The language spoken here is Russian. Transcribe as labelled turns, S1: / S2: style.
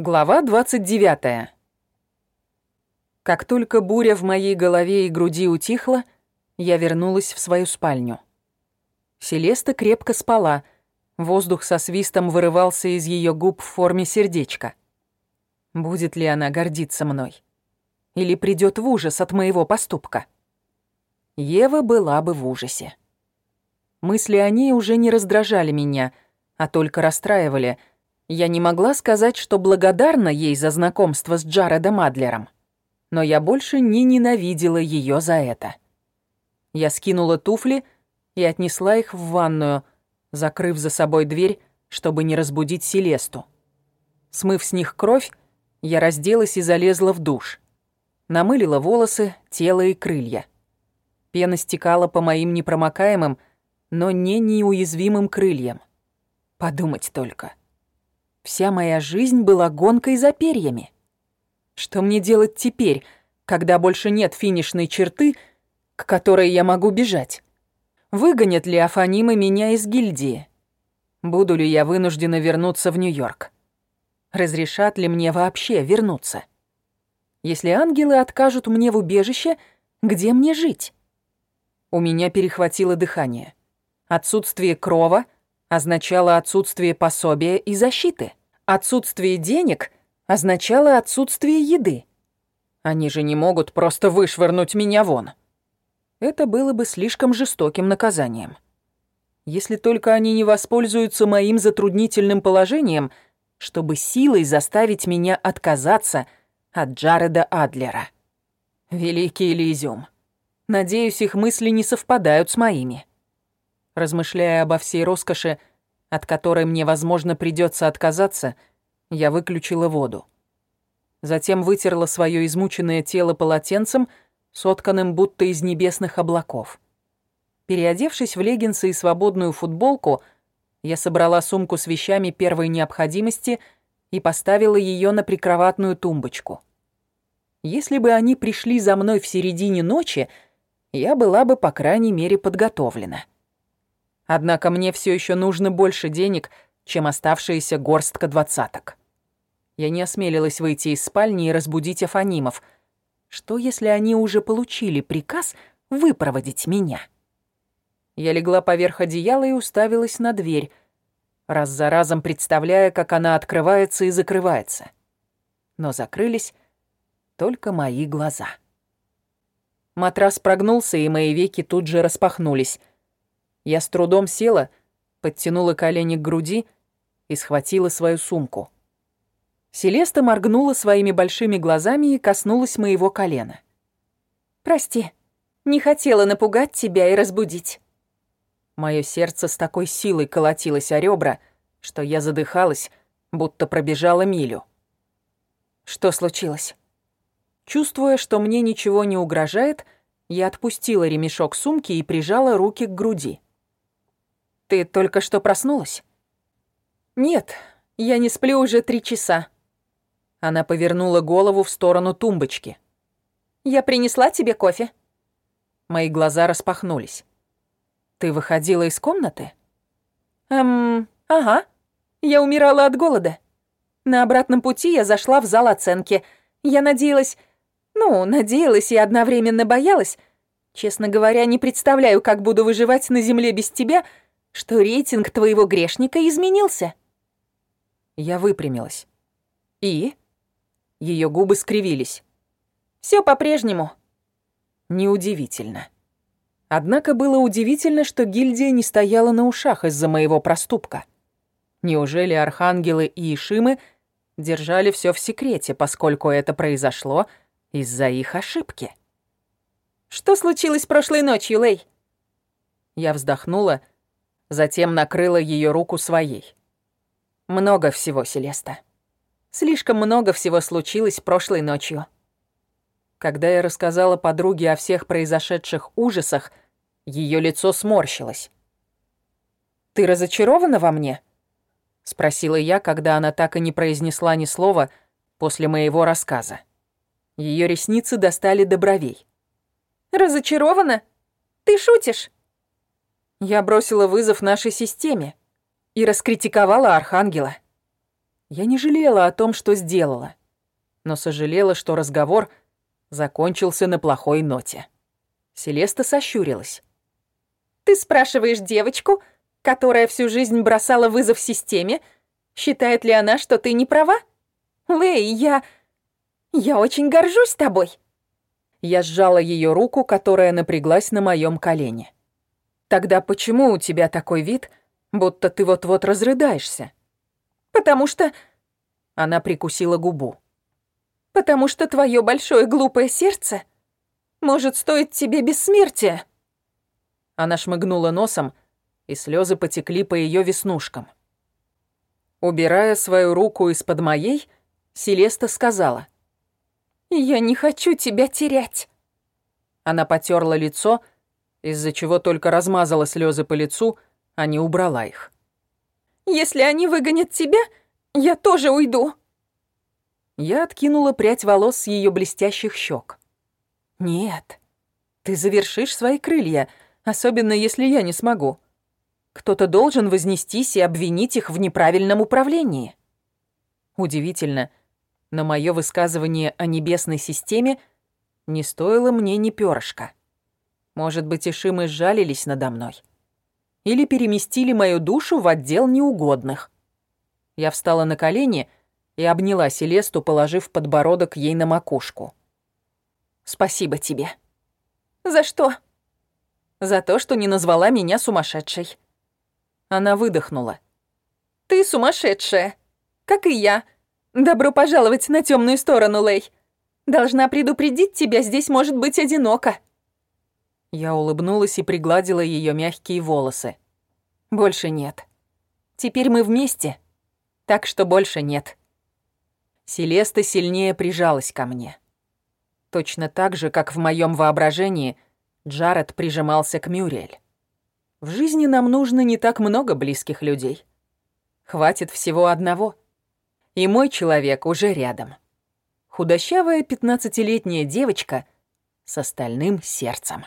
S1: Глава 29. Как только буря в моей голове и груди утихла, я вернулась в свою спальню. Селеста крепко спала, воздух со свистом вырывался из ее губ в форме сердечка. Будет ли она гордиться мной? Или придет в ужас от моего поступка? Ева была бы в ужасе. Мысли о ней уже не раздражали меня, а только расстраивали — я не могла сказать, что благодарна ей за знакомство с Джаредом Адлером, но я больше не ненавидела ее за это. Я скинула туфли и отнесла их в ванную, закрыв за собой дверь, чтобы не разбудить Селесту. Смыв с них кровь, я разделась и залезла в душ. Намылила волосы, тело и крылья. Пена стекала по моим непромокаемым, но не неуязвимым крыльям. Подумать только. Вся моя жизнь была гонкой за перьями. Что мне делать теперь, когда больше нет финишной черты, к которой я могу бежать? Выгонят ли Афанимы меня из гильдии? Буду ли я вынуждена вернуться в Нью-Йорк? Разрешат ли мне вообще вернуться? Если ангелы откажут мне в убежище, где мне жить? У меня перехватило дыхание. Отсутствие крова означало отсутствие пособия и защиты. Отсутствие денег означало отсутствие еды. Они же не могут просто вышвырнуть меня вон. Это было бы слишком жестоким наказанием. Если только они не воспользуются моим затруднительным положением, чтобы силой заставить меня отказаться от Джареда Адлера. Великий Элизиум. Надеюсь, их мысли не совпадают с моими. Размышляя обо всей роскоши, от которой мне, возможно, придется отказаться, я выключила воду. Затем вытерла свое измученное тело полотенцем, сотканным будто из небесных облаков. Переодевшись в леггинсы и свободную футболку, я собрала сумку с вещами первой необходимости и поставила ее на прикроватную тумбочку. Если бы они пришли за мной в середине ночи, я была бы, по крайней мере, подготовлена. Однако мне все еще нужно больше денег, чем оставшаяся горстка двадцаток. Я не осмелилась выйти из спальни и разбудить Афанимов. Что, если они уже получили приказ выпроводить меня? Я легла поверх одеяла и уставилась на дверь, раз за разом представляя, как она открывается и закрывается. Но закрылись только мои глаза. Матрас прогнулся, и мои веки тут же распахнулись. Я с трудом села, подтянула колени к груди и схватила свою сумку. Селеста моргнула своими большими глазами и коснулась моего колена. «Прости, не хотела напугать тебя и разбудить». Моё сердце с такой силой колотилось о ребра, что я задыхалась, будто пробежала милю. Что случилось? Чувствуя, что мне ничего не угрожает, я отпустила ремешок сумки и прижала руки к груди. Ты только что проснулась? Нет, я не сплю уже три часа. Она повернула голову в сторону тумбочки. Я принесла тебе кофе. Мои глаза распахнулись. Ты выходила из комнаты? Эм, ага. Я умирала от голода. На обратном пути я зашла в зал оценки. Я надеялась... Ну, надеялась и одновременно боялась. Честно говоря, не представляю, как буду выживать на земле без тебя, — что рейтинг твоего грешника изменился». Я выпрямилась. «И?» Ее губы скривились. Все по-прежнему». Неудивительно. Однако было удивительно, что гильдия не стояла на ушах из-за моего проступка. Неужели архангелы и ишимы держали все в секрете, поскольку это произошло из-за их ошибки? «Что случилось прошлой ночью, Лей?» Я вздохнула затем накрыла ее руку своей. Много всего, Селеста. Слишком много всего случилось прошлой ночью. Когда я рассказала подруге о всех произошедших ужасах, ее лицо сморщилось. «Ты разочарована во мне?» — спросила я, когда она так и не произнесла ни слова после моего рассказа. Ее ресницы достали до бровей. «Разочарована? Ты шутишь?» Я бросила вызов нашей системе и раскритиковала Архангела. Я не жалела о том, что сделала, но сожалела, что разговор закончился на плохой ноте. Селеста сощурилась.
S2: «Ты спрашиваешь девочку, которая всю жизнь бросала вызов системе, считает ли она, что ты не права? Лэй, я... я очень горжусь тобой».
S1: Я сжала ее руку, которая напряглась на моем колене. «Тогда почему у тебя такой вид, будто ты вот-вот разрыдаешься?»
S2: «Потому что...»
S1: Она прикусила губу.
S2: «Потому что твое большое глупое сердце может стоить тебе бессмертия».
S1: Она шмыгнула носом, и слезы потекли по ее веснушкам. Убирая свою руку из-под моей, Селеста сказала —
S2: «Я не хочу тебя терять».
S1: Она потерла лицо, из-за чего только размазала слезы по лицу, а не убрала их.
S2: «Если они выгонят тебя, я тоже уйду».
S1: Я откинула прядь волос с ее блестящих щек. «Нет, ты завершишь свои крылья, особенно если я не смогу. Кто-то должен вознестись и обвинить их в неправильном управлении». Удивительно, но мое высказывание о небесной системе не стоило мне ни перышка. Может быть, и Шимы сжалились надо мной. Или переместили мою душу в отдел неугодных. Я встала на колени и обняла Селесту, положив подбородок ей на макушку. «Спасибо тебе».
S2: «За что?»
S1: «За то, что не назвала меня сумасшедшей». Она выдохнула.
S2: «Ты сумасшедшая, как и я», «Добро пожаловать на темную сторону, Лэй. Должна предупредить тебя, здесь может быть одиноко».
S1: Я улыбнулась и пригладила ее мягкие волосы. «Больше нет. Теперь мы вместе, так что больше нет». Селеста сильнее прижалась ко мне. Точно так же, как в моем воображении Джаред прижимался к Мюрриэль. В жизни нам нужно не так много близких людей. Хватит всего одного — и мой человек уже рядом. Худощавая пятнадцатилетняя девочка с остальным сердцем.